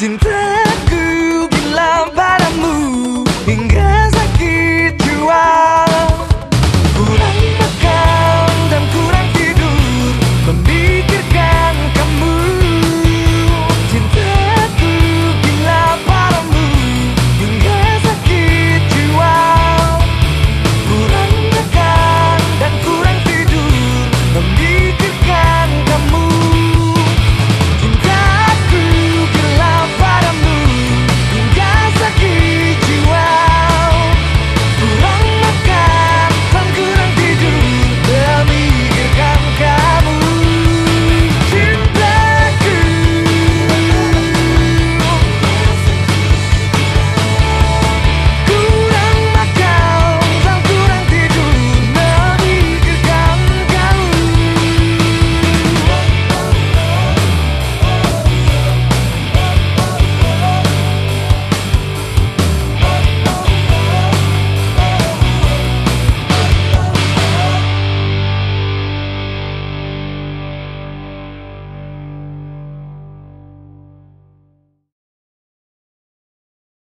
짙은 태극이 란 바람 무